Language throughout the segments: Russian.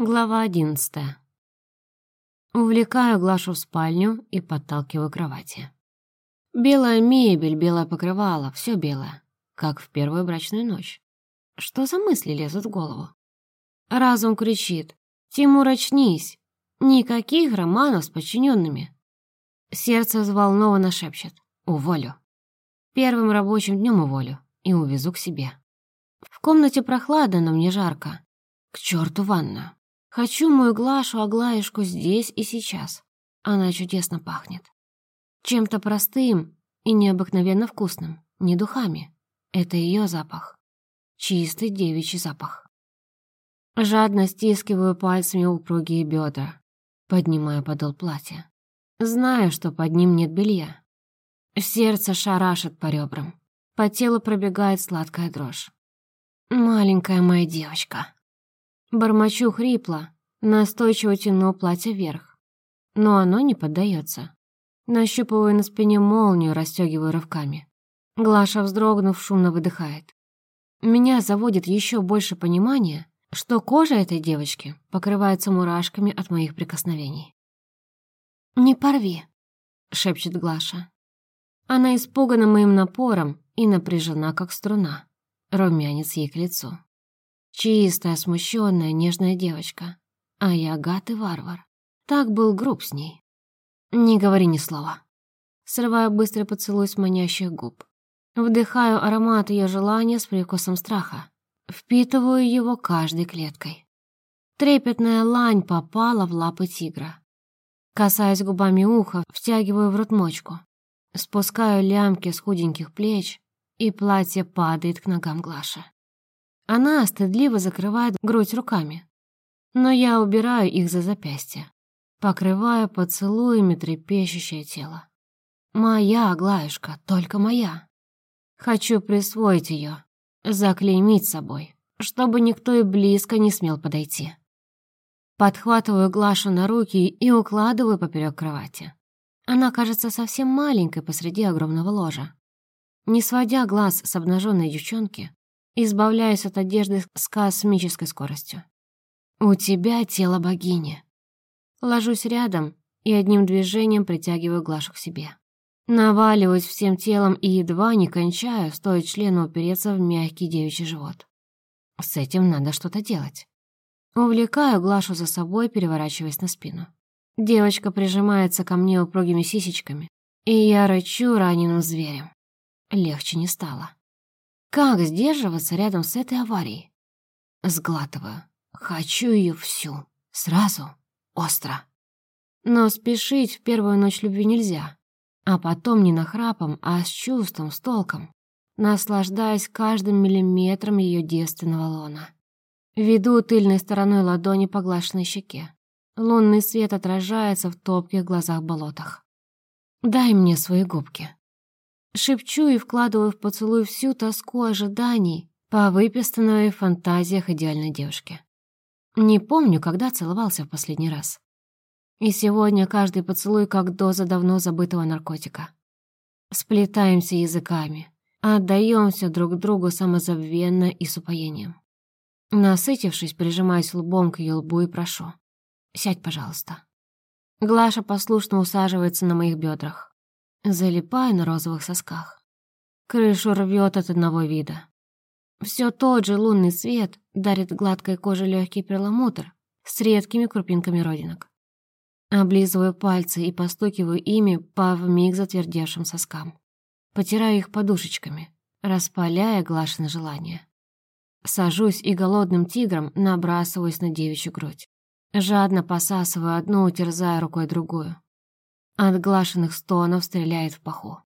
Глава одиннадцатая. Увлекаю Глашу в спальню и подталкиваю кровати. Белая мебель, белое покрывало, все белое, как в первую брачную ночь. Что за мысли лезут в голову? Разум кричит «Тимур, очнись! Никаких романов с подчиненными!» Сердце взволнованно шепчет «Уволю!» Первым рабочим днем уволю и увезу к себе. В комнате прохладно, но мне жарко. К черту ванную. Хочу мою Глашу, Аглаюшку здесь и сейчас. Она чудесно пахнет. Чем-то простым и необыкновенно вкусным, не духами. Это ее запах. Чистый девичий запах. Жадно стискиваю пальцами упругие бедра, поднимая подол платья. Знаю, что под ним нет белья. Сердце шарашит по ребрам. По телу пробегает сладкая дрожь. Маленькая моя девочка. Бормочу хрипло, настойчиво тяну платье вверх. Но оно не поддается. Нащупываю на спине молнию, расстегиваю рывками. Глаша, вздрогнув, шумно выдыхает. Меня заводит еще больше понимания, что кожа этой девочки покрывается мурашками от моих прикосновений. «Не порви», — шепчет Глаша. Она испугана моим напором и напряжена, как струна. Румянец ей к лицу. Чистая, смущенная, нежная девочка. А я гад и варвар. Так был груб с ней. Не говори ни слова. Срываю быстрый поцелуй с манящих губ. Вдыхаю аромат ее желания с привкусом страха. Впитываю его каждой клеткой. Трепетная лань попала в лапы тигра. Касаясь губами уха, втягиваю в рот мочку. Спускаю лямки с худеньких плеч, и платье падает к ногам Глаши. Она стыдливо закрывает грудь руками. Но я убираю их за запястье, покрывая поцелуями трепещущее тело. Моя Аглаюшка, только моя. Хочу присвоить ее, заклеймить собой, чтобы никто и близко не смел подойти. Подхватываю Глашу на руки и укладываю поперек кровати. Она кажется совсем маленькой посреди огромного ложа. Не сводя глаз с обнаженной девчонки, избавляясь от одежды с космической скоростью. «У тебя тело богини». Ложусь рядом и одним движением притягиваю Глашу к себе. Наваливаюсь всем телом и едва не кончаю, стоит члену упереться в мягкий девичий живот. С этим надо что-то делать. Увлекаю Глашу за собой, переворачиваясь на спину. Девочка прижимается ко мне упругими сисечками, и я рычу раненым зверем. Легче не стало. Как сдерживаться рядом с этой аварией? Сглатываю. Хочу ее всю. Сразу. Остро. Но спешить в первую ночь любви нельзя. А потом не нахрапом, а с чувством, с толком. Наслаждаясь каждым миллиметром ее девственного лона. Веду тыльной стороной ладони по глаженной щеке. Лунный свет отражается в топких глазах-болотах. «Дай мне свои губки», Шепчу и вкладываю в поцелуй всю тоску ожиданий по выпистанной в фантазиях идеальной девушки. Не помню, когда целовался в последний раз. И сегодня каждый поцелуй как доза давно забытого наркотика. Сплетаемся языками, отдаемся друг другу самозабвенно и с упоением. Насытившись, прижимаюсь лбом к ее лбу и прошу. «Сядь, пожалуйста». Глаша послушно усаживается на моих бедрах залипая на розовых сосках. Крышу рвет от одного вида. Все тот же лунный свет дарит гладкой коже легкий перламутр с редкими крупинками родинок. Облизываю пальцы и постукиваю ими по вмиг затвердевшим соскам. Потираю их подушечками, распаляя Глашины желание. Сажусь и голодным тигром набрасываюсь на девичью грудь. Жадно посасываю одну, терзая рукой другую. От глашенных стонов стреляет в паху.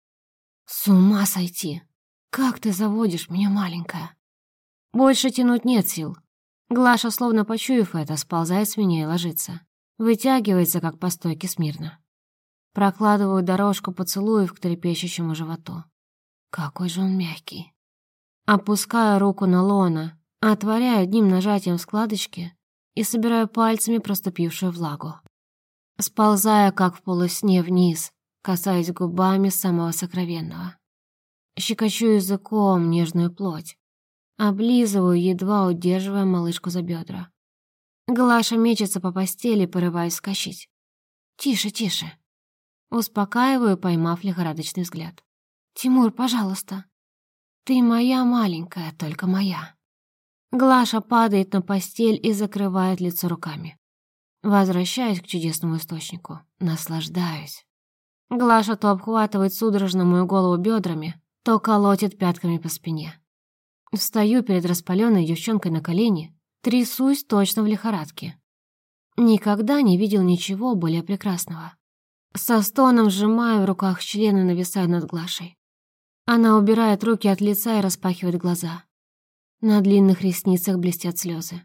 «С ума сойти! Как ты заводишь меня, маленькая!» Больше тянуть нет сил. Глаша, словно почуяв это, сползает с меня и ложится. Вытягивается, как по стойке смирно. Прокладываю дорожку поцелуев к трепещущему животу. Какой же он мягкий. Опускаю руку на лона, отворяю одним нажатием складочки и собираю пальцами проступившую влагу сползая, как в полусне, вниз, касаясь губами самого сокровенного. Щекочу языком нежную плоть, облизываю, едва удерживая малышку за бедра. Глаша мечется по постели, порываясь скачать. «Тише, тише!» Успокаиваю, поймав лихорадочный взгляд. «Тимур, пожалуйста. Ты моя маленькая, только моя». Глаша падает на постель и закрывает лицо руками. Возвращаюсь к чудесному источнику. Наслаждаюсь. Глаша то обхватывает судорожно мою голову бедрами, то колотит пятками по спине. Встаю перед распаленной девчонкой на колени, трясусь точно в лихорадке. Никогда не видел ничего более прекрасного. Со стоном сжимаю в руках члена, нависая над Глашей. Она убирает руки от лица и распахивает глаза. На длинных ресницах блестят слезы.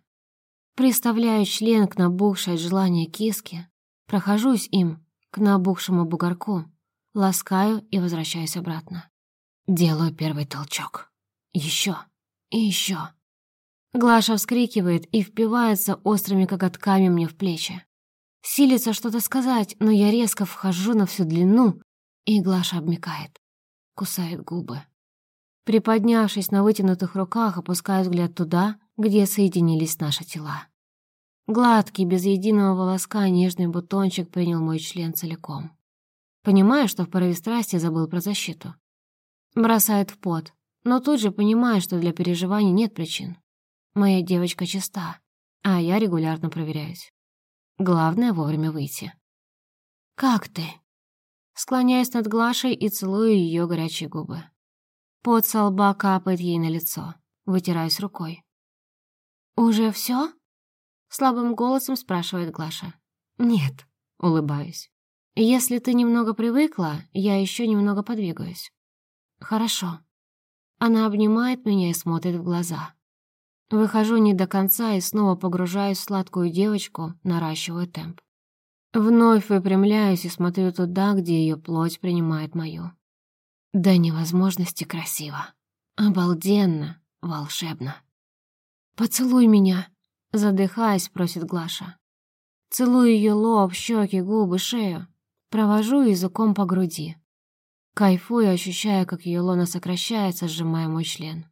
Приставляю член к набухшей от желания киске, прохожусь им к набухшему бугорку, ласкаю и возвращаюсь обратно. Делаю первый толчок. Еще и еще. Глаша вскрикивает и впивается острыми коготками мне в плечи. Силится что-то сказать, но я резко вхожу на всю длину, и Глаша обмикает, кусает губы. Приподнявшись на вытянутых руках, опускаю взгляд туда, где соединились наши тела. Гладкий, без единого волоска, нежный бутончик принял мой член целиком. Понимаю, что в порыве страсти забыл про защиту. Бросает в пот, но тут же понимаю, что для переживаний нет причин. Моя девочка чиста, а я регулярно проверяюсь. Главное — вовремя выйти. «Как ты?» Склоняюсь над Глашей и целую ее горячие губы. Пот со лба капает ей на лицо. Вытираюсь рукой. «Уже все? Слабым голосом спрашивает Глаша. «Нет», — улыбаюсь. «Если ты немного привыкла, я еще немного подвигаюсь». «Хорошо». Она обнимает меня и смотрит в глаза. Выхожу не до конца и снова погружаюсь в сладкую девочку, наращиваю темп. Вновь выпрямляюсь и смотрю туда, где ее плоть принимает мою. До невозможности красиво. Обалденно, волшебно. «Поцелуй меня!» — задыхаясь, просит Глаша. Целую ее лоб, щеки, губы, шею. Провожу языком по груди. Кайфую, ощущая, как ее лона сокращается, сжимая мой член.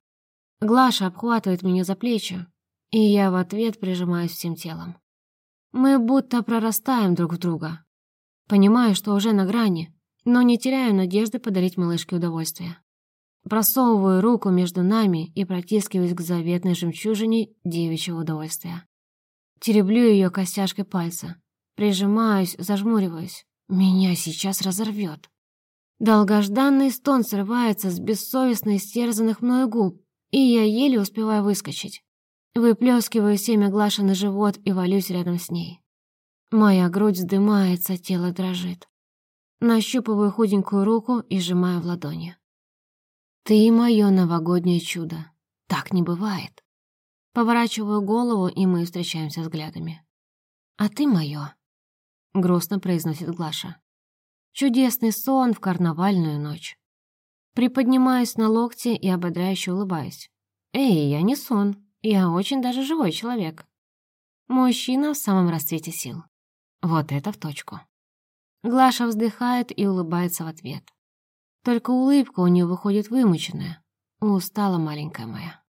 Глаша обхватывает меня за плечи, и я в ответ прижимаюсь всем телом. Мы будто прорастаем друг в друга. Понимаю, что уже на грани, но не теряю надежды подарить малышке удовольствие. Просовываю руку между нами и протискиваюсь к заветной жемчужине девичьего удовольствия. Тереблю ее костяшкой пальца. Прижимаюсь, зажмуриваюсь. Меня сейчас разорвет. Долгожданный стон срывается с бессовестно истерзанных мною губ, и я еле успеваю выскочить. Выплескиваю семя Глаши на живот и валюсь рядом с ней. Моя грудь вздымается, тело дрожит. Нащупываю худенькую руку и сжимаю в ладони. «Ты мое новогоднее чудо. Так не бывает». Поворачиваю голову, и мы встречаемся взглядами. «А ты мое», — грустно произносит Глаша. «Чудесный сон в карнавальную ночь». Приподнимаюсь на локте и ободряюще улыбаюсь. «Эй, я не сон. Я очень даже живой человек». Мужчина в самом расцвете сил. Вот это в точку. Глаша вздыхает и улыбается в ответ. Только улыбка у нее выходит вымученная. Устала маленькая моя.